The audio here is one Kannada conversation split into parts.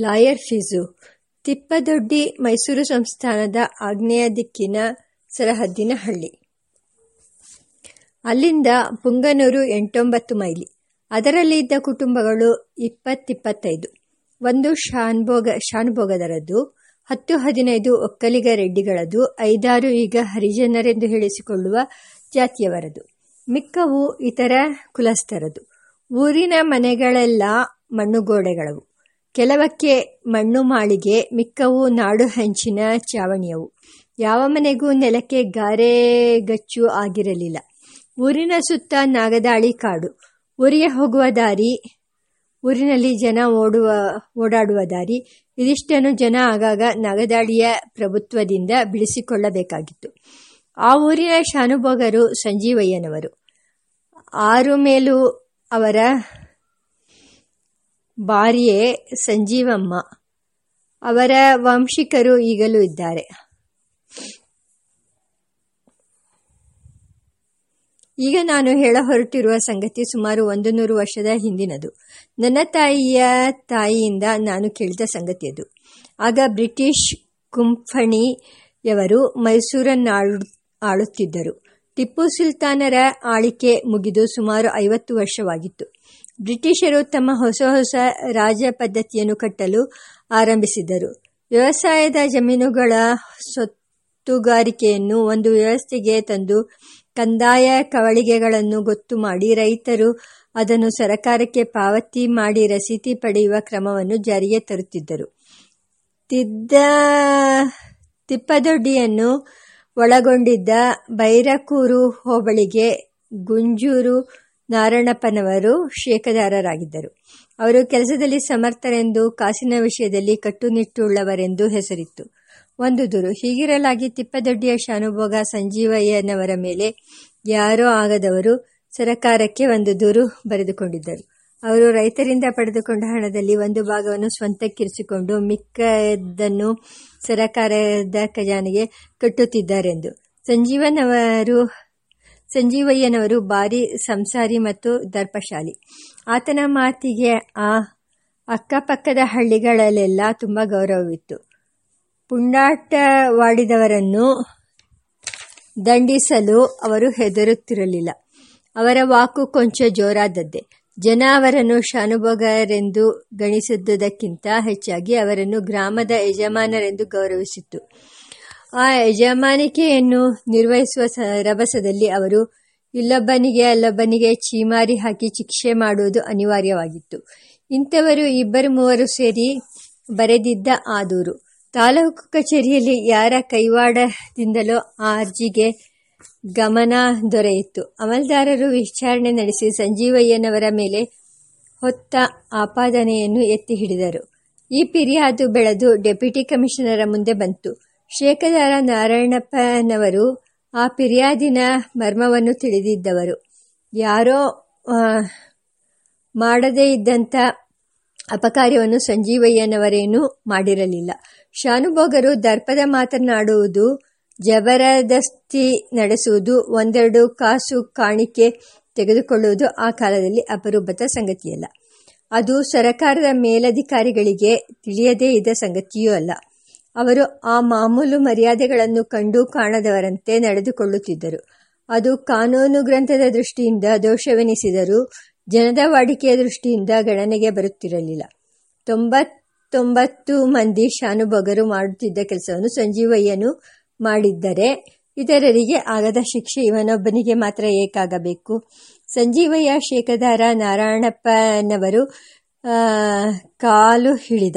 Lawyer fees. ತಿಪ್ಪದೊಡ್ಡಿ ಮೈಸೂರು ಸಂಸ್ಥಾನದ ಆಗ್ನೇಯ ದಿಕ್ಕಿನ ಸರಹದ್ದಿನ ಹಳ್ಳಿ ಅಲ್ಲಿಂದ ಪುಂಗನೂರು ಎಂಟೊಂಬತ್ತು ಮೈಲಿ. ಅದರಲ್ಲಿ ಇದ್ದ ಕುಟುಂಬಗಳು ಇಪ್ಪತ್ತಿಪ್ಪತ್ತೈದು. ಒಂದು ಶಾನ್ಭೋಗ, ಶಾನುಭೋಗದರದ್ದು, ಹತ್ತು ಹದಿನೈದು ಒಕ್ಕಲಿಗ ರೆಡ್ಡಿಗಳದು ಐದಾರು ಈಗ ಹರಿಜನರೆಂದು ಹೇಳಿಸಿಕೊಳ್ಳುವ ಜಾತಿಯವರದು. ಮಿಕ್ಕವು ಇತರ ಕುಲಸ್ಥರದು. ಊರಿನ ಮನೆಗಳೆಲ್ಲ ಮಣ್ಣುಗೋಡೆಗಳವು. ಕೆಲವಕ್ಕೆ ಮಣ್ಣು ಮಾಳಿಗೆ, ಮಿಕ್ಕವು ನಾಡು ಹಂಚಿನ ಚಾವಣಿಯವು. ಯಾವ ಮನೆಗೂ ನೆಲಕ್ಕೆ ಗಾರೆಗಚ್ಚು ಆಗಿರಲಿಲ್ಲ. ಊರಿನ ಸುತ್ತ ನಾಗದಾಳಿ ಕಾಡು. ಊರಿಗೆ ಹೋಗುವ ದಾರಿ, ಊರಿನಲ್ಲಿ ಜನ ಓಡುವ, ಓಡಾಡುವ ದಾರಿ. ಇದಿಷ್ಟನ್ನು ಜನ ಆಗಾಗ ನಾಗದಾಳಿಯ ಪ್ರಭುತ್ವದಿಂದ ಬಿಡಿಸಿಕೊಳ್ಳಬೇಕಾಗಿತ್ತು. ಆ ಊರಿನ ಶಾನುಭೋಗರು ಸಂಜೀವಯ್ಯನವರು. ಆರು ಮೇಲೂ ಅವರ ಬಾರಿಯೇ ಸಂಜೀವಮ್ಮ. ಅವರ ವಂಶಿಕರು ಈಗಲೂ ಇದ್ದಾರೆ. ಈಗ ನಾನು ಹೇಳ ಹೊರಟಿರುವ ಸಂಗತಿ ಸುಮಾರು ಒಂದು ನೂರು ವರ್ಷದ ಹಿಂದಿನದು. ನನ್ನ ತಾಯಿಯ ತಾಯಿಯಿಂದ ನಾನು ಕೇಳಿದ ಸಂಗತಿ ಅದು ಆಗ ಬ್ರಿಟಿಷ್ ಕುಂಫಣಿಯವರು ಮೈಸೂರನ್ನಾಳು ಆಳುತ್ತಿದ್ದರು. ಟಿಪ್ಪು ಸುಲ್ತಾನರ ಆಳಿಕೆ ಮುಗಿದು ಸುಮಾರು ಐವತ್ತು ವರ್ಷವಾಗಿತ್ತು. ಬ್ರಿಟಿಷರು ತಮ್ಮ ಹೊಸ ಹೊಸ ರಾಜ ಪದ್ಧತಿಯನ್ನು ಕಟ್ಟಲು ಆರಂಭಿಸಿದರು ವ್ಯವಸಾಯದ ಜಮೀನುಗಳ ಸೊತ್ತುಗಾರಿಕೆಯನ್ನು ಒಂದು ವ್ಯವಸ್ಥೆಗೆ ತಂದು ಕಂದಾಯ ಕವಳಿಗೆಗಳನ್ನು ಗೊತ್ತು ಮಾಡಿ ರೈತರು ಅದನ್ನು ಸರಕಾರಕ್ಕೆ ಪಾವತಿ ಮಾಡಿ ರಸೀತಿ ಪಡೆಯುವ ಕ್ರಮವನ್ನು ಜಾರಿಗೆ ತರುತ್ತಿದ್ದರು. ತಿದ್ದ, ತಿಪ್ಪದೊಡ್ಡಿಯನ್ನು ಒಳಗೊಂಡಿದ್ದ ಬೈರಕೂರು ಹೋಬಳಿಗೆ ಗುಂಜೂರು ನಾರಣಪ್ಪನವರು ಶೇಕದಾರರಾಗಿದ್ದರು ಅವರು ಕೆಲಸದಲ್ಲಿ ಸಮರ್ಥರೆಂದು, ಕಾಸಿನ ವಿಷಯದಲ್ಲಿ ಕಟ್ಟುನಿಟ್ಟುಳ್ಳವರೆಂದು ಹೆಸರಿತ್ತು. ಒಂದು ದೂರು, ಹೀಗಿರಲಾಗಿ ತಿಪ್ಪದೊಡ್ಡಿಯ ಶಾನುಭೋಗ ಸಂಜೀವಯ್ಯನವರ ಮೇಲೆ ಯಾರೋ ಆಗದವರು ಸರಕಾರಕ್ಕೆ ಒಂದು ದೂರು ಬರೆದುಕೊಂಡಿದ್ದರು. ಅವರು ರೈತರಿಂದ ಪಡೆದುಕೊಂಡ ಹಣದಲ್ಲಿ ಒಂದು ಭಾಗವನ್ನು ಸ್ವಂತಕ್ಕಿರಿಸಿಕೊಂಡು ಮಿಕ್ಕದನ್ನು ಸರಕಾರದ ಖಜಾನೆಗೆ ಕಟ್ಟುತ್ತಿದ್ದಾರೆಂದು. ಸಂಜೀವನವರು ಸಂಜೀವಯ್ಯನವರು ಭಾರಿ ಸಂಸಾರಿ ಮತ್ತು ದರ್ಪಶಾಲಿ. ಆತನ ಮಾತಿಗೆ ಆ ಅಕ್ಕಪಕ್ಕದ ಹಳ್ಳಿಗಳಲ್ಲೆಲ್ಲ ತುಂಬ ಗೌರವವಿತ್ತು. ಪುಂಡಾಟವಾಡಿದವರನ್ನು ದಂಡಿಸಲು ಅವರು ಹೆದರುತ್ತಿರಲಿಲ್ಲ. ಅವರ ವಾಕು ಕೊಂಚ ಜೋರಾದದ್ದೇ. ಜನ ಅವರನ್ನು ಶಾನುಭೋಗರೆಂದು ಗಣಿಸಿದ್ದುದಕ್ಕಿಂತ ಹೆಚ್ಚಾಗಿ ಅವರನ್ನು ಗ್ರಾಮದ ಯಜಮಾನರೆಂದು ಗೌರವಿಸಿತ್ತು. ಆ ಯಜಮಾನಿಕೆಯನ್ನು ನಿರ್ವಹಿಸುವ ರಭಸದಲ್ಲಿ ಅವರು, ಇಲ್ಲೊಬ್ಬನಿಗೆ ಅಲ್ಲೊಬ್ಬನಿಗೆ ಚೀಮಾರಿ ಹಾಕಿ ಶಿಕ್ಷೆ ಮಾಡುವುದು ಅನಿವಾರ್ಯವಾಗಿತ್ತು. ಇಂಥವರು ಇಬ್ಬರು ಮೂವರು ಸೇರಿ ಬರೆದಿದ್ದ ಆ ದೂರು ತಾಲೂಕು ಕಚೇರಿಯಲ್ಲಿ ಯಾರ ಕೈವಾಡದಿಂದಲೋ ಆ ಅರ್ಜಿಗೆ ಗಮನ ದೊರೆಯಿತು. ಅಮಲ್ದಾರರು ವಿಚಾರಣೆ ನಡೆಸಿ ಸಂಜೀವಯ್ಯನವರ ಮೇಲೆ ಹೊತ್ತ ಆಪಾದನೆಯನ್ನು ಎತ್ತಿ ಹಿಡಿದರು. ಈ ಪಿರಿಯಾದು ಬೆಳೆದು ಡೆಪ್ಯೂಟಿ ಕಮಿಷನರ ಮುಂದೆ ಬಂತು. ಶೇಖದಾರ ನಾರಾಯಣಪ್ಪನವರು ಆ ಪಿರಿಯಾದಿನ ಮರ್ಮವನ್ನು ತಿಳಿದಿದ್ದವರು. ಯಾರೋ ಮಾಡದೇ ಇದ್ದಂಥ ಅಪಕಾರ್ಯವನ್ನು ಸಂಜೀವಯ್ಯನವರೇನೂ ಮಾಡಿರಲಿಲ್ಲ. ಶಾನುಭೋಗರು ದರ್ಪದ ಮಾತನಾಡುವುದು ಜಬರದಸ್ತಿ ನಡೆಸುವುದು, ಒಂದೆರಡು ಕಾಸು ಕಾಣಿಕೆ ತೆಗೆದುಕೊಳ್ಳುವುದು ಆ ಕಾಲದಲ್ಲಿ ಅಪರೂಪದ ಸಂಗತಿಯಲ್ಲ. ಅದು ಸರಕಾರದ ಮೇಲಧಿಕಾರಿಗಳಿಗೆ ತಿಳಿಯದೇ ಇದ್ದ ಸಂಗತಿಯೂ ಅಲ್ಲ. ಅವರು ಆ ಮಾಮೂಲು ಮರ್ಯಾದೆಗಳನ್ನು ಕಂಡು ಕಾಣದವರಂತೆ ನಡೆದುಕೊಳ್ಳುತ್ತಿದ್ದರು. ಅದು ಕಾನೂನು ಗ್ರಂಥದ ದೃಷ್ಟಿಯಿಂದ ದೋಷವೆನಿಸಿದರೂ ಜನದ ವಾಡಿಕೆಯ ದೃಷ್ಟಿಯಿಂದ ಗಣನೆಗೆ ಬರುತ್ತಿರಲಿಲ್ಲ. ತೊಂಬತ್ತೊಂಬತ್ತು ಮಂದಿ ಶಾನುಭೋಗರು ಮಾಡುತ್ತಿದ್ದ ಕೆಲಸವನ್ನು ಸಂಜೀವಯ್ಯನು ಮಾಡಿದ್ದರೆ ಇತರರಿಗೆ ಆಗದ ಶಿಕ್ಷೆ ಇವನೊಬ್ಬನಿಗೆ ಮಾತ್ರ ಏಕಾಗಬೇಕು. ಸಂಜೀವಯ್ಯ ಶೇಖದಾರ ನಾರಾಯಣಪ್ಪನವರು ಕಾಲು ಹಿಡಿದ.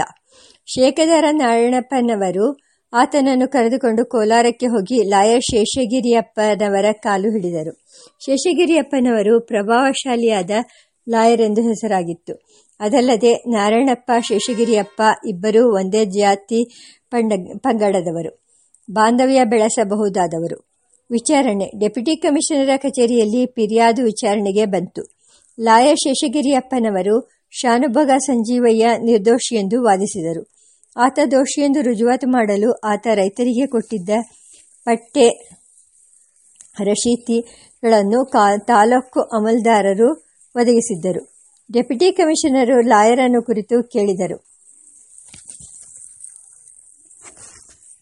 ಶೇಖದಾರ ನಾರಾಯಣಪ್ಪನವರು ಆತನನ್ನು ಕರೆದುಕೊಂಡು ಕೋಲಾರಕ್ಕೆ ಹೋಗಿ ಲಾಯರ್ ಶೇಷಗಿರಿಯಪ್ಪನವರ ಕಾಲು ಹಿಡಿದರು. ಶೇಷಗಿರಿಯಪ್ಪನವರು ಪ್ರಭಾವಶಾಲಿಯಾದ ಲಾಯರ್ ಎಂದು ಹೆಸರಾಗಿತ್ತು. ಅದಲ್ಲದೆ ನಾರಾಯಣಪ್ಪ, ಶೇಷಗಿರಿಯಪ್ಪ ಇಬ್ಬರೂ ಒಂದೇ ಜಾತಿ ಪಂಡ, ಪಂಗಡದವರು. ಬಾಂಧವ್ಯ ಬೆಳೆಸಬಹುದಾದವರು. ವಿಚಾರಣೆ, ಡೆಪ್ಯೂಟಿ ಕಮಿಷನರ ಕಚೇರಿಯಲ್ಲಿ ಫಿರ್ಯಾದು ವಿಚಾರಣೆಗೆ ಬಂತು. ಲಾಯರ್ ಶೇಷಗಿರಿಯಪ್ಪನವರು ಶಾನುಭಗ ಸಂಜೀವಯ್ಯ ನಿರ್ದೋಷಿ ಎಂದು ವಾದಿಸಿದರು. ಆತ ದೋಷಿಯೆಂದು ರುಜುವಾತು ಮಾಡಲು ಆತ ರೈತರಿಗೆ ಕೊಟ್ಟಿದ್ದ ಪಟ್ಟೆ ರಶೀತಿಗಳನ್ನು ಕಾ, ತಾಲೂಕು ಅಮಲ್ದಾರರು ಒದಗಿಸಿದ್ದರು. ಡೆಪ್ಯೂಟಿ ಕಮಿಷನರು ಲಾಯರನ್ನು ಕುರಿತು ಕೇಳಿದರು.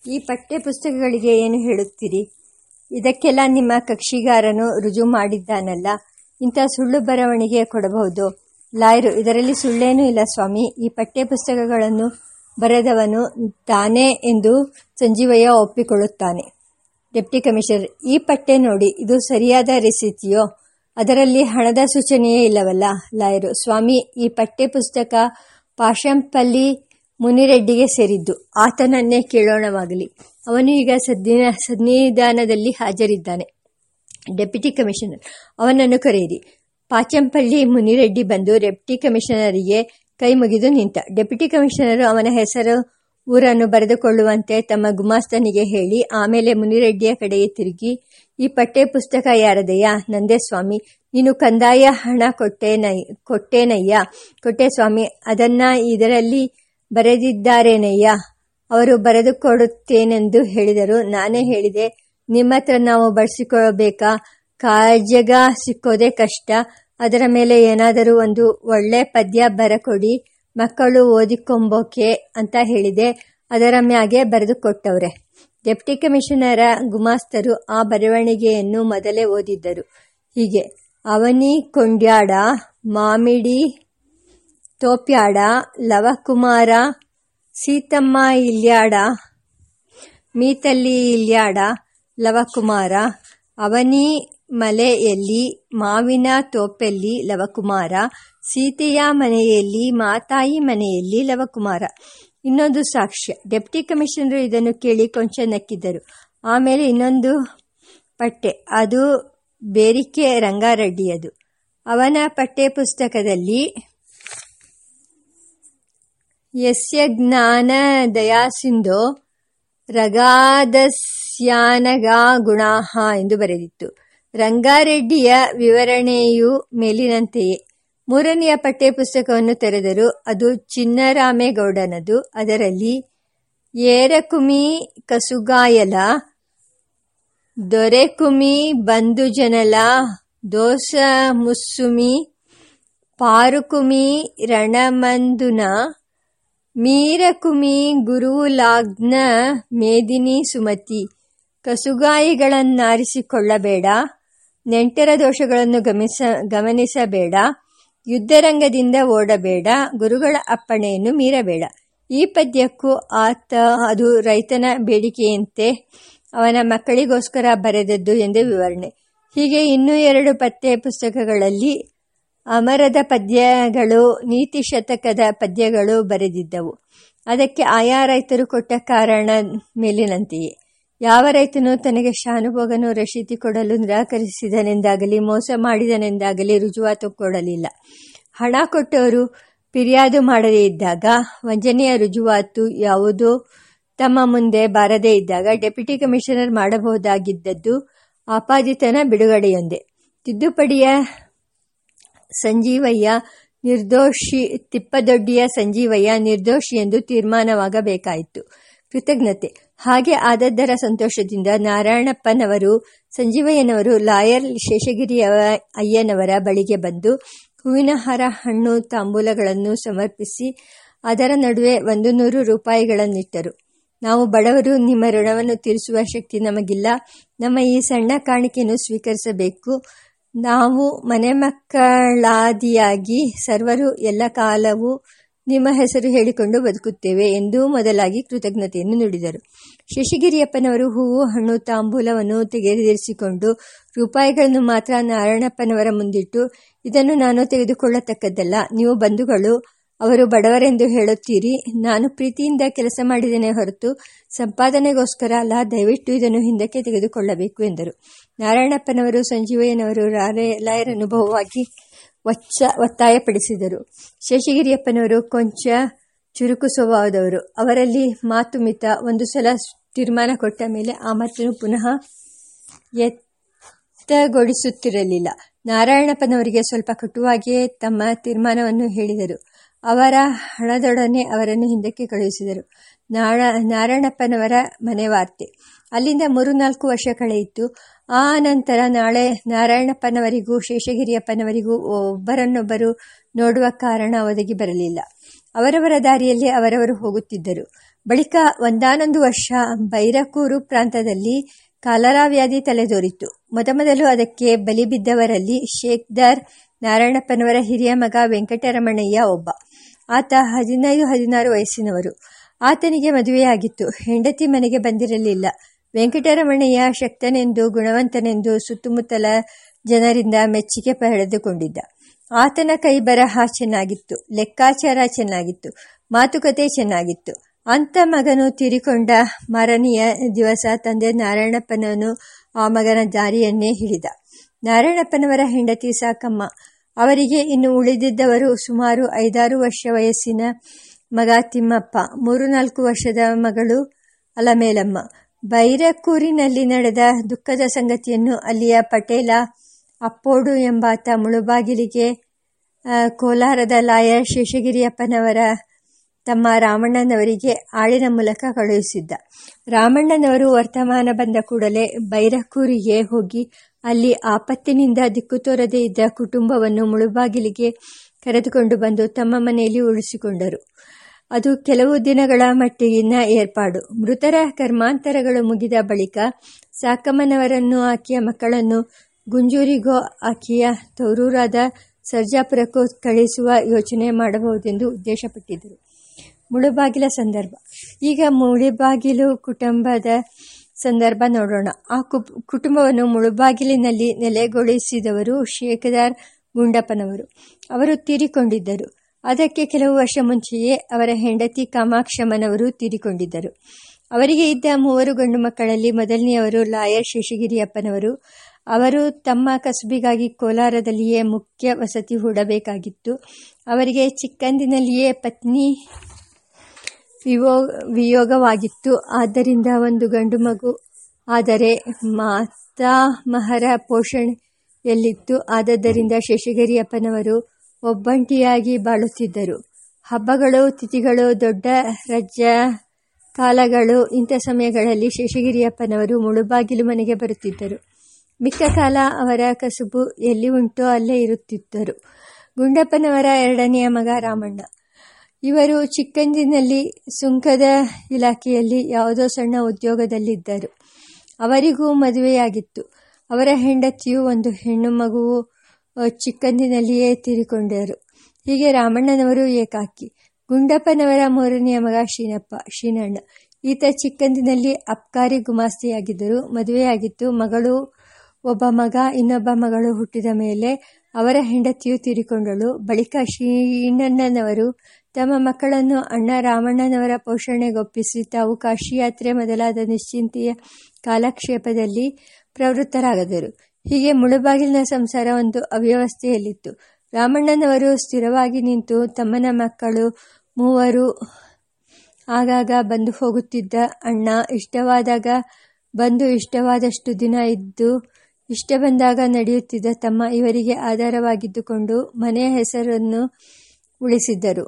ಈ ಪಠ್ಯ ಪುಸ್ತಕಗಳಿಗೆ ಏನು ಹೇಳುತ್ತೀರಿ? ಇದಕ್ಕೆಲ್ಲ ನಿಮ್ಮ ಕಕ್ಷಿಗಾರನು ರುಜು ಮಾಡಿದ್ದಾನಲ್ಲ, ಇಂಥ ಸುಳ್ಳು ಬರವಣಿಗೆ ಕೊಡಬಹುದು. ಲಾಯರು, ಇದರಲ್ಲಿ ಸುಳ್ಳೇನೂ ಇಲ್ಲ ಸ್ವಾಮಿ. ಈ ಪಠ್ಯ ಪುಸ್ತಕಗಳನ್ನು ಬರೆದವನು ತಾನೇ ಎಂದು ಸಂಜೀವಯ್ಯ ಒಪ್ಪಿಕೊಳ್ಳುತ್ತಾನೆ. ಡೆಪ್ಟಿ ಕಮಿಷನರ್, ಈ ಪಟ್ಟೆ ನೋಡಿ, ಇದು ಸರಿಯಾದ ರೆಸಿತಿಯೋ? ಅದರಲ್ಲಿ ಹಣದ ಸೂಚನೆಯೇ ಇಲ್ಲವಲ್ಲ? ಲಾಯರು, ಸ್ವಾಮಿ, ಈ ಪಠ್ಯ ಪುಸ್ತಕ ಪಾಶಂಪಲ್ಲಿ ಮುನಿರೆಡ್ಡಿಗೆ ಸೇರಿದ್ದು. ಆತನನ್ನೇ ಕೇಳೋಣವಾಗಲಿ. ಅವನು ಈಗ ಸದ್ದಿನ, ಸನ್ನಿಧಾನದಲ್ಲಿ ಹಾಜರಿದ್ದಾನೆ. ಡೆಪ್ಯೂಟಿ ಕಮಿಷನರ್, ಅವನನ್ನು ಕರೆಯಿರಿ. ಪಾಚಂಪಲ್ಲಿ ಮುನಿರೆಡ್ಡಿ ಬಂದು ಡೆಪ್ಟಿ ಕಮಿಷನರಿಗೆ ಕೈ ಮುಗಿದು ನಿಂತ. ಡೆಪ್ಯೂಟಿ ಕಮಿಷನರ್ ಅವನ ಹೆಸರು, ಊರನ್ನು ಬರೆದುಕೊಳ್ಳುವಂತೆ ತಮ್ಮ ಗುಮಾಸ್ತನಿಗೆ ಹೇಳಿ, ಆಮೇಲೆ ಮುನಿರೆಡ್ಡಿಯ ಕಡೆಗೆ ತಿರುಗಿ, ಈ ಪಠ್ಯ ಪುಸ್ತಕ ಯಾರದೆಯಾ ನಂದೇ ಸ್ವಾಮಿ. ನೀನು ಕಂದಾಯ ಹಣ ಕೊಟ್ಟೇನೈ ಕೊಟ್ಟೇನಯ್ಯ. ಕೊಟ್ಟೆ ಸ್ವಾಮಿ, ಅದನ್ನ ಇದರಲ್ಲಿ ಬರೆದಿದ್ದಾರೇನಯ್ಯ? ಅವರು ಬರೆದುಕೊಡುತ್ತೇನೆಂದು ಹೇಳಿದರು. ನಾನೇ ಹೇಳಿದೆ. ನಿಮ್ಮ ನಾವು ಬಳಸಿಕೊಳ್ಳಬೇಕಾ ಕಾಜಗ ಸಿಕ್ಕೋದೇ ಕಷ್ಟ. ಅದರ ಮೇಲೆ ಏನಾದರೂ ಒಂದು ಒಳ್ಳೆ ಪದ್ಯ ಬರಕೊಡಿ, ಮಕ್ಕಳು ಓದಿಕೊಂಬೋಕೆ ಅಂತ ಹೇಳಿದೆ. ಅದರ ಮ್ಯಾಗೆ ಬರೆದುಕೊಟ್ಟವ್ರೆ ಡೆಪ್ಟಿ ಕಮಿಷನರ ಗುಮಾಸ್ತರು ಆ ಬರವಣಿಗೆಯನ್ನು ಮೊದಲೇ ಓದಿದ್ದರು. ಹೀಗೆ, ಅವನಿ ಕೊಂಡ್ಯಾಡ, ಮಾಮಿಡಿ ತೋಪ್ಯಾಡ, ಲವಕುಮಾರ ಸೀತಮ್ಮ ಇಲ್ಯಾಡ, ಮೀತಲ್ಲಿ ಇಲ್ಯಾಡ, ಲವಕುಮಾರ, ಅವನಿ ಮಲೆಯಲ್ಲಿ ಮಾವಿನ ತೋಪೆಲ್ಲಿ ಲವಕುಮಾರ, ಸೀತೆಯ ಮನೆಯಲ್ಲಿ ಮಾತಾಯಿ ಮನೆಯಲ್ಲಿ ಲವಕುಮಾರ. ಇನ್ನೊಂದು ಸಾಕ್ಷ್ಯ. ಡೆಪ್ಟಿ ಕಮಿಷನರ್ ಇದನ್ನು ಕೇಳಿ ಕೊಂಚ ನಕ್ಕಿದ್ದರು. ಆಮೇಲೆ ಇನ್ನೊಂದು ಪಟ್ಟೆ. ಅದು ಬೇರಿಕೆ ರಂಗಾರೆಡ್ಡಿಯದು. ಅವನ ಪಠ್ಯ ಪುಸ್ತಕದಲ್ಲಿ ಯಸ್ಯ ಜ್ಞಾನ ದಯಾಸಿಂಧೋ ರಗಾದಸ್ಯಾನಗಾ ಗುಣಾಹ ಎಂದು ಬರೆದಿತ್ತು. ರಂಗಾರೆಡ್ಡಿಯ ವಿವರಣೆಯು ಮೇಲಿನಂತೆಯೇ. ಮೂರನೆಯ ಪಠ್ಯ ಪುಸ್ತಕವನ್ನು ತೆರೆದರು ಅದು ಚಿನ್ನರಾಮೇಗೌಡನದು. ಅದರಲ್ಲಿ, ಏರಕುಮಿ ಕಸುಗಾಯಲ, ದೊರೆಕುಮಿ ಬಂಧುಜನಲ ದೋಸ ಮುಸ್ಸುಮಿ ಪಾರುಕುಮಿ ರಣಮಂದುನ, ಮೀರಕುಮಿ ಗುರುಲಾಗ್ನ ಮೇದಿನಿ ಸುಮತಿ. ಕಸುಗಾಯಿಗಳನ್ನಾರಿಸಿಕೊಳ್ಳಬೇಡ. ನೆಂಟರ ದೋಷಗಳನ್ನು ಗಮನಿಸ ಗಮನಿಸಬೇಡ. ಯುದ್ಧರಂಗದಿಂದ ಓಡಬೇಡ. ಗುರುಗಳ ಅಪ್ಪಣೆಯನ್ನು ಮೀರಬೇಡ. ಈ ಪದ್ಯಕ್ಕೂ ಆತ, ಅದು ರೈತನ ಬೇಡಿಕೆಯಂತೆ ಅವನ ಮಕ್ಕಳಿಗೋಸ್ಕರ ಬರೆದದ್ದು ಎಂದು ವಿವರಣೆ. ಹೀಗೆ ಇನ್ನೂ ಎರಡು ಪತ್ತೆ ಪುಸ್ತಕಗಳಲ್ಲಿ ಅಮರದ ಪದ್ಯಗಳು, ನೀತಿ ಶತಕದ ಪದ್ಯಗಳು ಬರೆದಿದ್ದವು. ಅದಕ್ಕೆ ಆಯಾ ರೈತರು ಕೊಟ್ಟ ಕಾರಣ ಮೇಲಿನಂತೆಯೇ. ಯಾವ ರೈತನು ತನಗೆ ಶಾನುಭೋಗನು ರಶೀತಿ ಕೊಡಲು ನಿರಾಕರಿಸಿದನೆಂದಾಗಲಿ, ಮೋಸ ಮಾಡಿದನೆಂದಾಗಲಿ ರುಜುವಾತು ಕೊಡಲಿಲ್ಲ ಹಣ ಕೊಟ್ಟವರು ಫಿರ್ಯಾದು ಮಾಡದೇ ಇದ್ದಾಗ, ವಂಚನೆಯ ರುಜುವಾತು ಯಾವುದೋ ತಮ್ಮ ಮುಂದೆ ಬಾರದೇ ಇದ್ದಾಗ, ಡೆಪ್ಯೂಟಿ ಕಮಿಷನರ್ ಮಾಡಬಹುದಾಗಿದ್ದದ್ದು ಆಪಾದಿತನ ಬಿಡುಗಡೆಯೊಂದೇ. ತಿದ್ದುಪಡಿಯ ಸಂಜೀವಯ್ಯ ನಿರ್ದೋಷಿ, ತಿಪ್ಪದೊಡ್ಡಿಯ ಸಂಜೀವಯ್ಯ ನಿರ್ದೋಷಿ ಎಂದು ತೀರ್ಮಾನವಾಗಬೇಕಾಯಿತು. ಕೃತಜ್ಞತೆ. ಹಾಗೆ ಆದದ್ದರ ಸಂತೋಷದಿಂದ ನಾರಾಯಣಪ್ಪನವರು, ಸಂಜೀವಯ್ಯನವರು, ಲಾಯರ್ ಶೇಷಗಿರಿಯ ಅಯ್ಯನವರ ಬಳಿಗೆ ಬಂದು ಹೂವಿನ ಹಾರ ಹಣ್ಣು, ತಾಂಬೂಲಗಳನ್ನು ಸಮರ್ಪಿಸಿ ಅದರ ನಡುವೆ ಒಂದು ನೂರು ರೂಪಾಯಿಗಳನ್ನಿಟ್ಟರು. ನಾವು ಬಡವರು, ನಿಮ್ಮ ಋಣವನ್ನು ತೀರಿಸುವ ಶಕ್ತಿ ನಮಗಿಲ್ಲ. ನಮ್ಮ ಈ ಸಣ್ಣ ಕಾಣಿಕೆಯನ್ನು ಸ್ವೀಕರಿಸಬೇಕು. ನಾವು ಮನೆ ಮಕ್ಕಳಾದಿಯಾಗಿ ಸರ್ವರು ಎಲ್ಲ ಕಾಲವೂ ನಿಮ್ಮ ಹೆಸರು ಹೇಳಿಕೊಂಡು ಬದುಕುತ್ತೇವೆ ಎಂದು ಮೊದಲಾಗಿ ಕೃತಜ್ಞತೆಯನ್ನು ನುಡಿದರು. ಶಶಿಗಿರಿಯಪ್ಪನವರು ಹೂವು, ಹಣ್ಣು, ತಾಂಬೂಲವನ್ನು ತೆಗೆದಿರಿಸಿಕೊಂಡು ರೂಪಾಯಿಗಳನ್ನು ಮಾತ್ರ ನಾರಾಯಣಪ್ಪನವರ ಮುಂದಿಟ್ಟು, ಇದನ್ನು ನಾನು ತೆಗೆದುಕೊಳ್ಳತಕ್ಕದ್ದಲ್ಲ, ನೀವು ಬಂಧುಗಳು, ಅವರು ಬಡವರೆಂದು ಹೇಳುತ್ತೀರಿ, ನಾನು ಪ್ರೀತಿಯಿಂದ ಕೆಲಸ ಮಾಡಿದ್ದೇನೆ ಹೊರತು ಸಂಪಾದನೆಗೋಸ್ಕರ ಅಲ್ಲ, ದಯವಿಟ್ಟು ಇದನ್ನು ಹಿಂದಕ್ಕೆ ತೆಗೆದುಕೊಳ್ಳಬೇಕು ಎಂದರು. ನಾರಾಯಣಪ್ಪನವರು, ಸಂಜೀವಯ್ಯನವರು ಲಾಯರ್ ಅನುಭವವಾಗಿ ಒಚ್ಚ ಒತ್ತಾಯಪಡಿಸಿದರು. ಶೇಷಗಿರಿಯಪ್ಪನವರು ಕೊಂಚ ಚುರುಕು ಸ್ವಭಾವದವರು. ಅವರಲ್ಲಿ ಮಾತು ಮಿತ ಒಂದು ಸಲ ತೀರ್ಮಾನ ಕೊಟ್ಟ ಮೇಲೆ ಆ ಮಾತನ್ನು ಪುನಃ ಎತ್ತಗೊಳಿಸುತ್ತಿರಲಿಲ್ಲ ನಾರಾಯಣಪ್ಪನವರಿಗೆ ಸ್ವಲ್ಪ ಕಟುವಾಗಿಯೇ ತಮ್ಮ ತೀರ್ಮಾನವನ್ನು ಹೇಳಿದರು. ಅವರ ಹಣದೊಡನೆ ಅವರನ್ನು ಹಿಂದಕ್ಕೆ ಕಳುಹಿಸಿದರು. ನಾರ ನಾರಾಯಣಪ್ಪನವರ ಮನೆ ವಾರ್ತೆ ಅಲ್ಲಿಂದ ಮೂರು ನಾಲ್ಕು ವರ್ಷ ಕಳೆಯಿತು. ಆ ನಂತರ ನಾಳೆ ನಾರಾಯಣಪ್ಪನವರಿಗೂ, ಶೇಷಗಿರಿಯಪ್ಪನವರಿಗೂ ಒಬ್ಬರನ್ನೊಬ್ಬರು ನೋಡುವ ಕಾರಣ ಒದಗಿ ಬರಲಿಲ್ಲ. ಅವರವರ ದಾರಿಯಲ್ಲಿ ಅವರವರು ಹೋಗುತ್ತಿದ್ದರು. ಬಳಿಕ ಒಂದಾನೊಂದು ವರ್ಷ ಬೈರಕೂರು ಪ್ರಾಂತದಲ್ಲಿ ಕಾಲರಾ ವ್ಯಾಧಿ ತಲೆದೋರಿತು ಮೊದಮೊದಲು ಅದಕ್ಕೆ ಬಲಿ ಬಿದ್ದವರಲ್ಲಿ ಶೇಖ್ದಾರ್ ನಾರಾಯಣಪ್ಪನವರ ಹಿರಿಯ ಮಗ ವೆಂಕಟರಮಣಯ್ಯ ಒಬ್ಬ. ಆತ ಹದಿನೈದು ಹದಿನಾರು ವಯಸ್ಸಿನವರು. ಆತನಿಗೆ ಮದುವೆಯಾಗಿತ್ತು. ಹೆಂಡತಿ ಮನೆಗೆ ಬಂದಿರಲಿಲ್ಲ. ವೆಂಕಟರಮಣಯ್ಯ ಶಕ್ತನೆಂದು, ಗುಣವಂತನೆಂದು ಸುತ್ತಮುತ್ತಲ ಜನರಿಂದ ಮೆಚ್ಚುಗೆ ಪಡೆದುಕೊಂಡಿದ್ದ. ಆತನ ಕೈ ಬರಹ ಚೆನ್ನಾಗಿತ್ತು, ಲೆಕ್ಕಾಚಾರ ಚೆನ್ನಾಗಿತ್ತು, ಮಾತುಕತೆ ಚೆನ್ನಾಗಿತ್ತು. ಅಂತ ಮಗನು ತೀರಿಕೊಂಡ ಮರನೆಯ ದಿವಸ ತಂದೆ ನಾರಾಯಣಪ್ಪನವನು ಆ ಮಗನ ದಾರಿಯನ್ನೇ ಹಿಡಿದ. ನಾರಾಯಣಪ್ಪನವರ ಹೆಂಡತಿ ಸಾಕಮ್ಮ. ಅವರಿಗೆ ಇನ್ನು ಉಳಿದಿದ್ದವರು ಸುಮಾರು ಐದಾರು ವರ್ಷ ವಯಸ್ಸಿನ ಮಗ ತಿಮ್ಮಪ್ಪ, ಮೂರು ನಾಲ್ಕು ವರ್ಷದ ಮಗಳು ಅಲಮೇಲಮ್ಮ. ಬೈರಕ್ಕೂರಿನಲ್ಲಿ ನಡೆದ ದುಃಖದ ಸಂಗತಿಯನ್ನು ಅಲ್ಲಿಯ ಪಟೇಲ ಅಪ್ಪೋಡು ಎಂಬಾತ ಮುಳುಬಾಗಿಲಿಗೆ ಕೋಲಾರದ ಲಾಯರ್ ಶೇಷಗಿರಿಯಪ್ಪನವರ ತಮ್ಮ ರಾಮಣ್ಣನವರಿಗೆ ಆಳಿನ ಮೂಲಕ ಕಳುಹಿಸಿದ್ದ. ರಾಮಣ್ಣನವರು ವರ್ತಮಾನ ಬಂದ ಕೂಡಲೇ ಬೈರಕೂರಿಗೆ ಹೋಗಿ ಅಲ್ಲಿ ಆಪತ್ತಿನಿಂದ ದಿಕ್ಕು ತೋರದೇ ಇದ್ದ ಕುಟುಂಬವನ್ನು ಮುಳುಬಾಗಿಲಿಗೆ ಕರೆದುಕೊಂಡು ಬಂದು ತಮ್ಮ ಮನೆಯಲ್ಲಿ ಉಳಿಸಿಕೊಂಡರು. ಅದು ಕೆಲವು ದಿನಗಳ ಮಟ್ಟಿಗಿನ ಏರ್ಪಾಡು. ಮೃತರ ಕರ್ಮಾಂತರಗಳು ಮುಗಿದ ಬಳಿಕ ಸಾಕಮ್ಮನವರನ್ನು ಆಕೆಯ ಮಕ್ಕಳನ್ನು ಗುಂಜೂರಿಗೋ ಆಕೆಯ ತೌರೂರಾದ ಸರ್ಜಾಪುರಕ್ಕೂ ಕಳಿಸುವ ಯೋಚನೆ ಮಾಡಬಹುದೆಂದು ಉದ್ದೇಶಪಟ್ಟಿದ್ದರು. ಮುಳುಬಾಗಿಲ ಸಂದರ್ಭ. ಈಗ ಮುಳುಬಾಗಿಲು ಕುಟುಂಬದ ಸಂದರ್ಭ ನೋಡೋಣ. ಆ ಕುಟುಂಬವನ್ನು ಮುಳುಬಾಗಿಲಿನಲ್ಲಿ ನೆಲೆಗೊಳಿಸಿದವರು ಶೇಖದಾರ್ ಗುಂಡಪ್ಪನವರು. ಅವರು ತೀರಿಕೊಂಡಿದ್ದರು. ಅದಕ್ಕೆ ಕೆಲವು ವರ್ಷ ಮುಂಚೆಯೇ ಅವರ ಹೆಂಡತಿ ಕಾಮಾಕ್ಷಮ್ಮನವರು ತೀರಿಕೊಂಡಿದ್ದರು. ಅವರಿಗೆ ಇದ್ದ ಮೂವರು ಗಂಡು ಮಕ್ಕಳಲ್ಲಿ ಮೊದಲನೆಯವರು ಲಾಯರ್ ಶೇಷಗಿರಿಯಪ್ಪನವರು. ಅವರು ತಮ್ಮ ಕಸುಬಿಗಾಗಿ ಕೋಲಾರದಲ್ಲಿಯೇ ಮುಖ್ಯ ವಸತಿ ಹೂಡಬೇಕಾಗಿತ್ತು. ಅವರಿಗೆ ಚಿಕ್ಕಂದಿನಲ್ಲಿಯೇ ಪತ್ನಿ ವಿವೋ ವಿಯೋಗವಾಗಿತ್ತು. ಆದ್ದರಿಂದ ಒಂದು ಗಂಡು ಮಗು ಆದರೆ ಮಾತಾಮಹರ ಪೋಷಣೆಯಲ್ಲಿತ್ತು. ಆದ್ದರಿಂದ ಶೇಷಗಿರಿಯಪ್ಪನವರು ಒಬ್ಬಂಟಿಯಾಗಿ ಬಾಳುತ್ತಿದ್ದರು. ಹಬ್ಬಗಳು, ತಿಥಿಗಳು, ದೊಡ್ಡ ರಜ ಕಾಲಗಳು, ಇಂಥ ಸಮಯಗಳಲ್ಲಿ ಶೇಷಗಿರಿಯಪ್ಪನವರು ಮುಳುಬಾಗಿಲು ಮನೆಗೆ ಬರುತ್ತಿದ್ದರು. ಮಿಕ್ಕ ಕಾಲ ಅವರ ಕಸುಬು ಎಲ್ಲಿ ಉಂಟೋ ಅಲ್ಲೇ ಇರುತ್ತಿದ್ದರು. ಗುಂಡಪ್ಪನವರ ಎರಡನೆಯ ಮಗ ರಾಮಣ್ಣ. ಇವರು ಚಿಕ್ಕಂದಿನಲ್ಲಿ ಸುಂಕದ ಇಲಾಖೆಯಲ್ಲಿ ಯಾವುದೋ ಸಣ್ಣ ಉದ್ಯೋಗದಲ್ಲಿದ್ದರು. ಅವರಿಗೂ ಮದುವೆಯಾಗಿತ್ತು. ಅವರ ಹೆಂಡತಿಯು ಒಂದು ಹೆಣ್ಣು ಮಗುವು ಚಿಕ್ಕಂದಿನಲ್ಲಿಯೇ ತೀರಿಕೊಂಡರು. ಹೀಗೆ ರಾಮಣ್ಣನವರು ಏಕಾಕಿ. ಗುಂಡಪ್ಪನವರ ಮೂರನೆಯ ಮಗ ಶೀನಪ್ಪ ಶೀನಣ್ಣ ಈತ ಚಿಕ್ಕಂದಿನಲ್ಲಿ ಅಬ್ಕಾರಿ ಗುಮಾಸ್ತಿಯಾಗಿದ್ದರು. ಮದುವೆಯಾಗಿತ್ತು. ಮಗಳು ಒಬ್ಬ ಮಗ, ಇನ್ನೊಬ್ಬ ಮಗಳು ಹುಟ್ಟಿದ ಮೇಲೆ ಅವರ ಹೆಂಡತಿಯು ತೀರಿಕೊಂಡಳು. ಬಳಿಕ ಶ್ರೀಣ್ಣನವರು ತಮ್ಮ ಮಕ್ಕಳನ್ನು ಅಣ್ಣ ರಾಮಣ್ಣನವರ ಪೋಷಣೆಗೊಪ್ಪಿಸಿ ತಾವು ಕಾಶಿಯಾತ್ರೆ ಮೊದಲಾದ ನಿಶ್ಚಿಂತೆಯ ಕಾಲಕ್ಷೇಪದಲ್ಲಿ ಪ್ರವೃತ್ತರಾಗದರು ಹೀಗೆ ಮುಳುಬಾಗಿಲಿನ ಸಂಸಾರ ಒಂದು ಅವ್ಯವಸ್ಥೆಯಲ್ಲಿತ್ತು. ರಾಮಣ್ಣನವರು ಸ್ಥಿರವಾಗಿ ನಿಂತು ತಮ್ಮನ ಮಕ್ಕಳು ಮೂವರು ಆಗಾಗ ಬಂದು ಹೋಗುತ್ತಿದ್ದ ಅಣ್ಣ ಇಷ್ಟವಾದಾಗ, ಬಂದು ಇಷ್ಟವಾದಷ್ಟು ದಿನ ಇದ್ದು, ಇಷ್ಟ ಬಂದಾಗ ನಡೆಯುತ್ತಿದ್ದ ತಮ್ಮ ಇವರಿಗೆ ಆಧಾರವಾಗಿದ್ದುಕೊಂಡು ಮನೆಯ ಹೆಸರನ್ನು ಉಳಿಸಿದ್ದರು.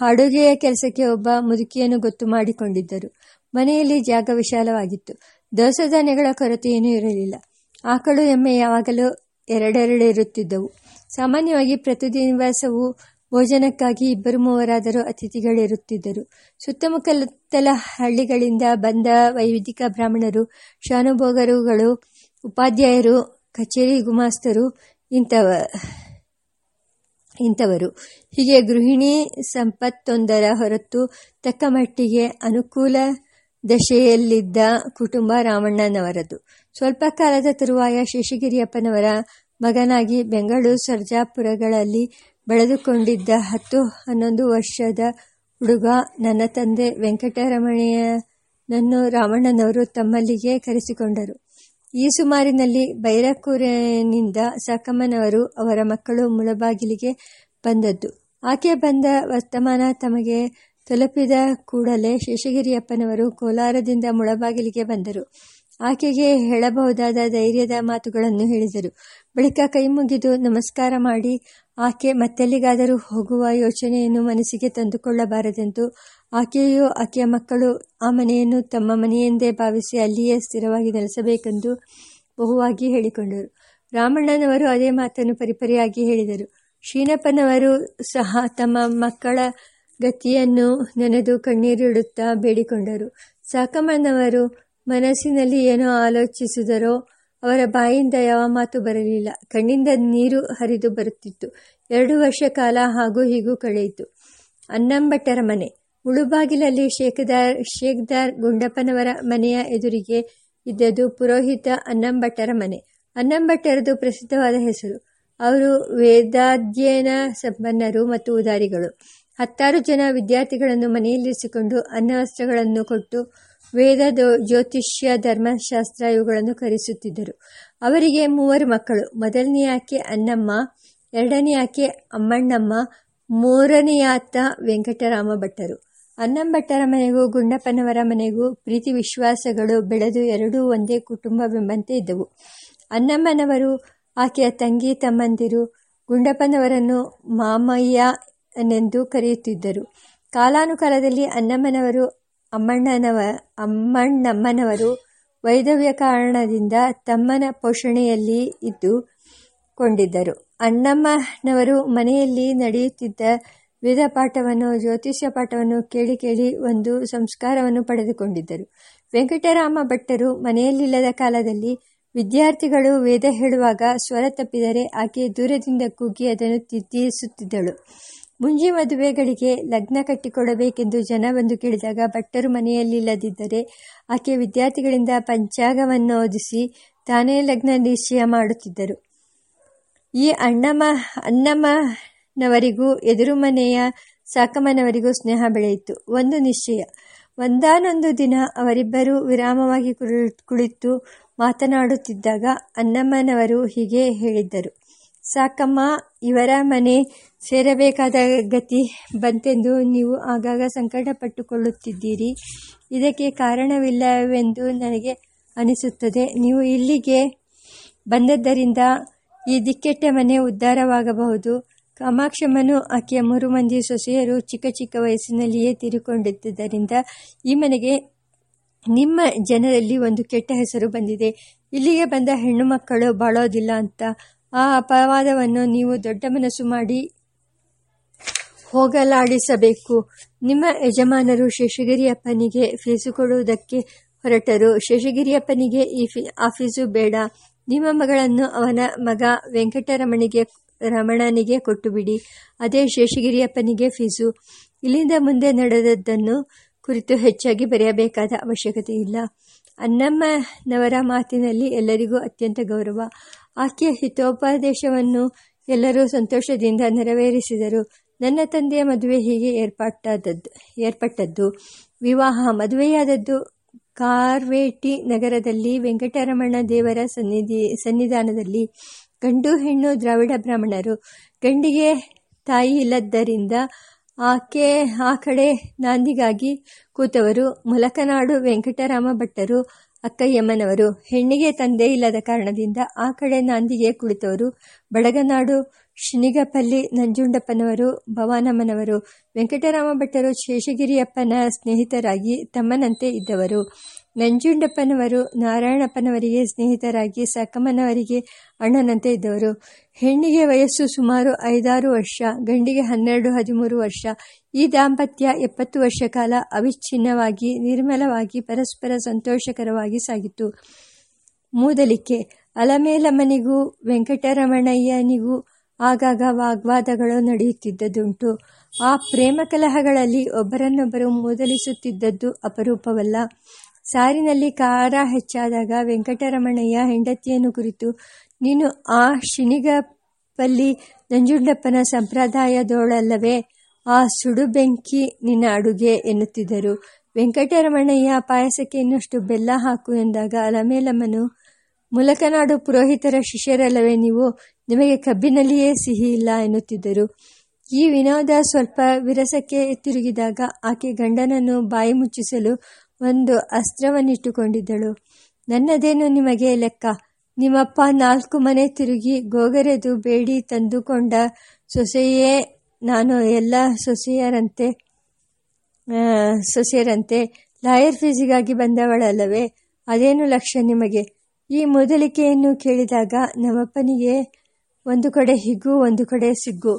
ಅಡುಗೆಯ ಕೆಲಸಕ್ಕೆ ಒಬ್ಬ ಮುದುಕಿಯನ್ನು ಗೊತ್ತು ಮಾಡಿಕೊಂಡಿದ್ದರು. ಮನೆಯಲ್ಲಿ ಜಾಗ ವಿಶಾಲವಾಗಿತ್ತು. ದವಸ ಧಾನ್ಯಗಳ ಕೊರತೆಯೇನೂ ಇರಲಿಲ್ಲ. ಆಕಳು ಎಮ್ಮೆ ಯಾವಾಗಲೂ ಎರಡೆರಡು ಇರುತ್ತಿದ್ದವು. ಸಾಮಾನ್ಯವಾಗಿ ಪ್ರತಿ ದಿವಸವೂ ಭೋಜನಕ್ಕಾಗಿ ಇಬ್ಬರು ಮೂವರಾದರೂ ಅತಿಥಿಗಳಿರುತ್ತಿದ್ದರು. ಸುತ್ತಮುತ್ತಲ ಹಳ್ಳಿಗಳಿಂದ ಬಂದ ವೈವಿಧಿಕ ಬ್ರಾಹ್ಮಣರು, ಶಾನುಭೋಗರುಗಳು, ಉಪಾಧ್ಯಾಯರು, ಕಚೇರಿ ಗುಮಾಸ್ತರು ಇಂಥವ, ಇಂಥವರು. ಹೀಗೆ ಗೃಹಿಣಿ ಸಂಪತ್ತೊಂದರ ಹೊರತು ತಕ್ಕ ಮಟ್ಟಿಗೆ ಅನುಕೂಲ ದಶೆಯಲ್ಲಿದ್ದ ಕುಟುಂಬ ರಾಮಣ್ಣನವರದು ಸ್ವಲ್ಪ ಕಾಲದ ತರುವಾಯ ಶೇಷಗಿರಿಯಪ್ಪನವರ ಮಗನಾಗಿ ಬೆಂಗಳೂರು ಸರ್ಜಾಪುರಗಳಲ್ಲಿ ಬೆಳೆದುಕೊಂಡಿದ್ದ ಹತ್ತು ಹನ್ನೊಂದು ವರ್ಷದ ಹುಡುಗ, ನನ್ನ ತಂದೆ ವೆಂಕಟರಮಣಯ್ಯನನ್ನು ರಾಮಣ್ಣನವರು ತಮ್ಮಲ್ಲಿಗೆ ಕರೆಸಿಕೊಂಡರು. ಈ ಸುಮಾರಿನಲ್ಲಿ ಬೈರಕೂರಿನಿಂದ ಸಾಕಮ್ಮನವರು ಅವರ ಮಕ್ಕಳು ಮುಳಬಾಗಿಲಿಗೆ ಬಂದದ್ದು. ಆಕೆ ಬಂದ ವರ್ತಮಾನ ತಮಗೆ ತಲುಪಿದ ಕೂಡಲೇ ಶೇಷಗಿರಿಯಪ್ಪನವರು ಕೋಲಾರದಿಂದ ಮುಳಬಾಗಿಲಿಗೆ ಬಂದರು. ಆಕೆಗೆ ಹೇಳಬಹುದಾದ ಧೈರ್ಯದ ಮಾತುಗಳನ್ನು ಹೇಳಿದರು. ಬಳಿಕ ಕೈ ಮುಗಿದು ನಮಸ್ಕಾರ ಮಾಡಿ, ಆಕೆ ಮತ್ತೆಲ್ಲಿಗಾದರೂ ಹೋಗುವ ಯೋಚನೆಯನ್ನು ಮನಸ್ಸಿಗೆ ತಂದುಕೊಳ್ಳಬಾರದೆಂದು ಆಕೆಯು ಆಕೆಯ ಮಕ್ಕಳು ಆ ಮನೆಯನ್ನು ತಮ್ಮ ಮನೆಯೆಂದೇ ಭಾವಿಸಿ ಅಲ್ಲಿಯೇ ಸ್ಥಿರವಾಗಿ ನೆಲೆಸಬೇಕೆಂದು ಬಹುವಾಗಿ ಹೇಳಿಕೊಂಡರು. ರಾಮಣ್ಣನವರು ಅದೇ ಮಾತನ್ನು ಪರಿಪರಿಯಾಗಿ ಹೇಳಿದರು. ಶೀನಪ್ಪನವರು ಸಹ ತಮ್ಮ ಮಕ್ಕಳ ಗತಿಯನ್ನು ನೆನೆದು ಕಣ್ಣೀರಿಡುತ್ತಾ ಬೇಡಿಕೊಂಡರು. ಸಾಕಮ್ಮನವರು ಮನಸ್ಸಿನಲ್ಲಿ ಏನೋ ಆಲೋಚಿಸಿದರೋ ಅವರ ಬಾಯಿಂದ ಯಾವ ಮಾತು ಬರಲಿಲ್ಲ. ಕಣ್ಣಿಂದ ನೀರು ಹರಿದು ಬರುತ್ತಿತ್ತು. ಎರಡು ವರ್ಷ ಕಾಲ ಹಾಗೂ ಹೀಗೂ ಕಳೆಯಿತು. ಅನ್ನಂಬಟ್ಟರ ಮನೆ. ಉಳುಬಾಗಿಲಲ್ಲಿ ಶೇಖದಾರ್ ಶೇಖದಾರ್ ಗುಂಡಪ್ಪನವರ ಮನೆಯ ಎದುರಿಗೆ ಇದ್ದದ್ದು ಪುರೋಹಿತ ಅನ್ನಂಬಟ್ಟರ ಮನೆ. ಅನ್ನಂಬಟ್ಟರದು ಪ್ರಸಿದ್ಧವಾದ ಹೆಸರು. ಅವರು ವೇದಾಧ್ಯಯನ ಸಂಪನ್ನರು ಮತ್ತು ಉದಾರಿಗಳು. ಹತ್ತಾರು ಜನ ವಿದ್ಯಾರ್ಥಿಗಳನ್ನು ಮನೆಯಲ್ಲಿರಿಸಿಕೊಂಡು ಅನ್ನವಸ್ತ್ರಗಳನ್ನು ಕೊಟ್ಟು ವೇದ ಜ್ಯೋತಿಷ್ಯ, ಧರ್ಮಶಾಸ್ತ್ರ ಇವುಗಳನ್ನು ಕರೆಸುತ್ತಿದ್ದರು. ಅವರಿಗೆ ಮೂವರು ಮಕ್ಕಳು. ಮೊದಲನೇ ಆಕೆ ಅನ್ನಮ್ಮ ಎರಡನೇ ಆಕೆ ಅಮ್ಮಣ್ಣಮ್ಮ, ಮೂರನೆಯಾತ ವೆಂಕಟರಾಮ ಭಟ್ಟರು. ಅನ್ನಂಭಟ್ಟರ ಮನೆಗೂ, ಗುಂಡಪ್ಪನವರ ಮನೆಗೂ ಪ್ರೀತಿ ವಿಶ್ವಾಸಗಳು ಬೆಳೆದು ಎರಡೂ ಒಂದೇ ಕುಟುಂಬವೆಂಬಂತೆ ಇದ್ದವು. ಅನ್ನಮ್ಮನವರು ಆಕೆಯ ತಂಗಿ, ತಮ್ಮಂದಿರು, ಗುಂಡಪ್ಪನವರನ್ನು ಮಾಮಯ್ಯ ನೆಂದು ಕರೆಯುತ್ತಿದ್ದರು. ಕಾಲಾನುಕಾಲದಲ್ಲಿ ಅನ್ನಮ್ಮನವರು ಅಮ್ಮಣ್ಣನವ, ಅಮ್ಮಣ್ಣಮ್ಮನವರು ವೈದವ್ಯ ಕಾರಣದಿಂದ ತಮ್ಮನ ಪೋಷಣೆಯಲ್ಲಿ ಇದ್ದು ಕೊಂಡಿದ್ದರು ಅಣ್ಣಮ್ಮನವರು ಮನೆಯಲ್ಲಿ ನಡೆಯುತ್ತಿದ್ದ ವೇದ ಪಾಠವನ್ನು, ಜ್ಯೋತಿಷ್ಯ ಪಾಠವನ್ನು ಕೇಳಿ ಕೇಳಿ ಒಂದು ಸಂಸ್ಕಾರವನ್ನು ಪಡೆದುಕೊಂಡಿದ್ದರು. ವೆಂಕಟರಾಮ ಭಟ್ಟರು ಮನೆಯಲ್ಲಿಲ್ಲದ ಕಾಲದಲ್ಲಿ ವಿದ್ಯಾರ್ಥಿಗಳು ವೇದ ಹೇಳುವಾಗ ಸ್ವರ ತಪ್ಪಿದರೆ ಆಕೆ ದೂರದಿಂದ ಕೂಗಿ ಅದನ್ನು ತಿದ್ದಿಸುತ್ತಿದ್ದಳು. ಮುಂಜಿ ಮದುವೆಗಳಿಗೆ ಲಗ್ನ ಕಟ್ಟಿಕೊಡಬೇಕೆಂದು ಜನ ಬಂದು ಕೇಳಿದಾಗ ಭಟ್ಟರು ಮನೆಯಲ್ಲಿಲ್ಲದಿದ್ದರೆ ಆಕೆ ವಿದ್ಯಾರ್ಥಿಗಳಿಂದ ಪಂಚಾಗವನ್ನು ಓದಿಸಿ ತಾನೇ ಲಗ್ನ ನಿಶ್ಚಯ ಮಾಡುತ್ತಿದ್ದರು. ಈ ಅಣ್ಣಮ್ಮ, ಅಣ್ಣಮ್ಮನವರಿಗೂ ಎದುರು ಮನೆಯ ಸಾಕಮ್ಮನವರಿಗೂ ಸ್ನೇಹ ಬೆಳೆಯಿತು. ಒಂದು ನಿಶ್ಚಯ, ಒಂದಾನೊಂದು ದಿನ ಅವರಿಬ್ಬರು ವಿರಾಮವಾಗಿ ಕುಳಿತು ಮಾತನಾಡುತ್ತಿದ್ದಾಗ ಅಣ್ಣಮ್ಮನವರು ಹೀಗೆ ಹೇಳಿದ್ದರು. ಸಾಕಮ್ಮ, ಇವರ ಮನೆ ಸೇರಬೇಕಾದ ಗತಿ ಬಂತೆಂದು ನೀವು ಆಗಾಗ ಸಂಕಟಪಟ್ಟುಕೊಳ್ಳುತ್ತಿದ್ದೀರಿ. ಇದಕ್ಕೆ ಕಾರಣವಿಲ್ಲವೆಂದು ನನಗೆ ಅನಿಸುತ್ತದೆ. ನೀವು ಇಲ್ಲಿಗೆ ಬಂದದ್ದರಿಂದ ಈ ದಿಕ್ಕೆಟ್ಟ ಮನೆ ಉದ್ಧಾರವಾಗಬಹುದು. ಕಾಮಾಕ್ಷಮ್ಮನು ಆಕೆಯ ಮೂರು ಮಂದಿ ಸೊಸೆಯರು ಚಿಕ್ಕ ಚಿಕ್ಕ ವಯಸ್ಸಿನಲ್ಲಿಯೇ ತೀರಿಕೊಂಡಿದ್ದರಿಂದ ಈ ಮನೆಗೆ ನಿಮ್ಮ ಜನರಲ್ಲಿ ಒಂದು ಕೆಟ್ಟ ಹೆಸರು ಬಂದಿದೆ. ಇಲ್ಲಿಗೆ ಬಂದ ಹೆಣ್ಣು ಮಕ್ಕಳು ಬಾಳೋದಿಲ್ಲ ಅಂತ ಆ ಅಪವಾದವನ್ನು ನೀವು ದೊಡ್ಡ ಮನಸ್ಸು ಮಾಡಿ ಹೋಗಲಾಡಿಸಬೇಕು. ನಿಮ್ಮ ಯಜಮಾನರು ಶೇಷಗಿರಿಯಪ್ಪನಿಗೆ ಫೀಸು ಕೊಡುವುದಕ್ಕೆ ಹೊರಟರು. ಶೇಷಗಿರಿಯಪ್ಪನಿಗೆ ಈ ಫಿ, ಆ ಫೀಸು ಬೇಡ. ನಿಮ್ಮ ಮಗಳನ್ನು ಅವನ ಮಗ ವೆಂಕಟರಮಣಿಗೆ, ರಮಣನಿಗೆ ಕೊಟ್ಟುಬಿಡಿ. ಅದೇ ಶೇಷಗಿರಿಯಪ್ಪನಿಗೆ ಫೀಸು. ಇಲ್ಲಿಂದ ಮುಂದೆ ನಡೆದದ್ದನ್ನು ಕುರಿತು ಹೆಚ್ಚಾಗಿ ಬರೆಯಬೇಕಾದ ಅವಶ್ಯಕತೆ ಇಲ್ಲ ಅನ್ನಮ್ಮನವರ ಮಾತಿನಲ್ಲಿ ಎಲ್ಲರಿಗೂ ಅತ್ಯಂತ ಗೌರವ. ಆಕೆಯ ಹಿತೋಪದೇಶವನ್ನು ಎಲ್ಲರೂ ಸಂತೋಷದಿಂದ ನೆರವೇರಿಸಿದರು. ನನ್ನ ತಂದೆಯ ಮದುವೆ ಹೀಗೆ ಏರ್ಪಟ್ಟದ್ದು ಏರ್ಪಟ್ಟದ್ದು. ವಿವಾಹ ಮದುವೆಯಾದದ್ದು. ಕಾರ್ವೇಟಿ ನಗರದಲ್ಲಿ ವೆಂಕಟರಮಣ ದೇವರ ಸನ್ನಿಧಿ, ಸನ್ನಿಧಾನದಲ್ಲಿ ಗಂಡು ಹೆಣ್ಣು ದ್ರಾವಿಡ ಬ್ರಾಹ್ಮಣರು. ಗಂಡಿಗೆ ತಾಯಿ ಇಲ್ಲದ್ದರಿಂದ ಆಕೆ, ಆ ಕಡೆ ನಾಂದಿಗಾಗಿ ಕೂತವರು. ಮುಲಕನಾಡು ವೆಂಕಟರಾಮ ಭಟ್ಟರು. ಅಕ್ಕಯ್ಯಮ್ಮನವರು, ಹೆಣ್ಣಿಗೆ ತಂದೆ ಇಲ್ಲದ ಕಾರಣದಿಂದ ಆ ಕಡೆ ನಾಂದಿಗೆ ಕುಳಿತವರು, ಬಡಗನಾಡು ಶಿನಿಗಪಲ್ಲಿ ನಂಜುಂಡಪ್ಪನವರು, ಭವಾನಮ್ಮನವರು ವೆಂಕಟರಾಮ ಭಟ್ಟರು ಶೇಷಗಿರಿಯಪ್ಪನ ಸ್ನೇಹಿತರಾಗಿ ತಮ್ಮನಂತೆ ಇದ್ದವರು. ನಂಜುಂಡಪ್ಪನವರು, ನಾರಾಯಣಪ್ಪನವರಿಗೆ ಸ್ನೇಹಿತರಾಗಿ ಸಕ್ಕಮ್ಮನವರಿಗೆ ಅಣ್ಣನಂತೆ ಇದ್ದವರು. ಹೆಣ್ಣಿಗೆ ವಯಸ್ಸು ಸುಮಾರು ಐದಾರು ವರ್ಷ, ಗಂಡಿಗೆ ಹನ್ನೆರಡು ಹದಿಮೂರು ವರ್ಷ. ಈ ದಾಂಪತ್ಯ ಎಪ್ಪತ್ತು ವರ್ಷ ಕಾಲ ಅವಿಚ್ಛಿನ್ನವಾಗಿ, ನಿರ್ಮಲವಾಗಿ, ಪರಸ್ಪರ ಸಂತೋಷಕರವಾಗಿ ಸಾಗಿತು ಮೂದಲಿಕೆ, ಅಲಮೇಲಮ್ಮನಿಗೂ ವೆಂಕಟರಮಣಯ್ಯನಿಗೂ ಆಗಾಗ ವಾಗ್ವಾದಗಳು ನಡೆಯುತ್ತಿದ್ದುದುಂಟು ಆ ಪ್ರೇಮ ಕಲಹಗಳಲ್ಲಿ ಒಬ್ಬರನ್ನೊಬ್ಬರು ಮೂದಲಿಸುತ್ತಿದ್ದದ್ದು ಅಪರೂಪವಲ್ಲ. ಸಾರಿನಲ್ಲಿ ಖಾರ ಹೆಚ್ಚಾದಾಗ ವೆಂಕಟರಮಣಯ್ಯ ಹೆಂಡತಿಯನ್ನು ಕುರಿತು, ನೀನು ಆ ಶಿನಿಗಪಲ್ಲಿ ನಂಜುಂಡಪ್ಪನ ಸಂಪ್ರದಾಯದೋಳಲ್ಲವೇ? ಆ ಸುಡು ಬೆಂಕಿ ನಿನ್ನ ಅಡುಗೆ ಎನ್ನುತ್ತಿದ್ದರು. ವೆಂಕಟರಮಣಯ್ಯ, ಪಾಯಸಕ್ಕೆ ಇನ್ನಷ್ಟು ಬೆಲ್ಲ ಹಾಕು ಎಂದಾಗ ಅಲಮೇಲಮ್ಮನು, ಮುಲಕನಾಡು ಪುರೋಹಿತರ ಶಿಷ್ಯರಲ್ಲವೇ ನೀವು? ನಿಮಗೆ ಕಬ್ಬಿನಲ್ಲಿಯೇ ಸಿಹಿ ಇಲ್ಲ ಎನ್ನುತ್ತಿದ್ದರು. ಈ ವಿನೋದ ಸ್ವಲ್ಪ ವಿರಸಕ್ಕೆ ತಿರುಗಿದಾಗ ಆಕೆ ಗಂಡನನ್ನು ಬಾಯಿ ಮುಚ್ಚಿಸಲು ಒಂದು ಅಸ್ತ್ರವನ್ನಿಟ್ಟುಕೊಂಡಿದ್ದಳು. ನನ್ನದೇನು ನಿಮಗೆ ಲೆಕ್ಕ? ನಿಮ್ಮಪ್ಪ ನಾಲ್ಕು ಮನೆ ತಿರುಗಿ ಗೋಗರೆದು ಬೇಡಿ ತಂದುಕೊಂಡ ಸೊಸೆಯೇ ನಾನು ಎಲ್ಲ ಸೊಸೆಯರಂತೆ ಸೊಸೆಯರಂತೆ. ಲಾಯರ್ ಫೀಸಿಗಾಗಿ ಬಂದವಳಲ್ಲವೇ? ಅದೇನು ಲಕ್ಷ್ಯ ನಿಮಗೆ? ಈ ಮೊದಲಿಕೆಯನ್ನು ಕೇಳಿದಾಗ ನಮ್ಮಪ್ಪನಿಗೆ ಒಂದು ಕಡೆ ಹಿಗ್ಗು, ಒಂದು ಕಡೆ ಸಿಗ್ಗು.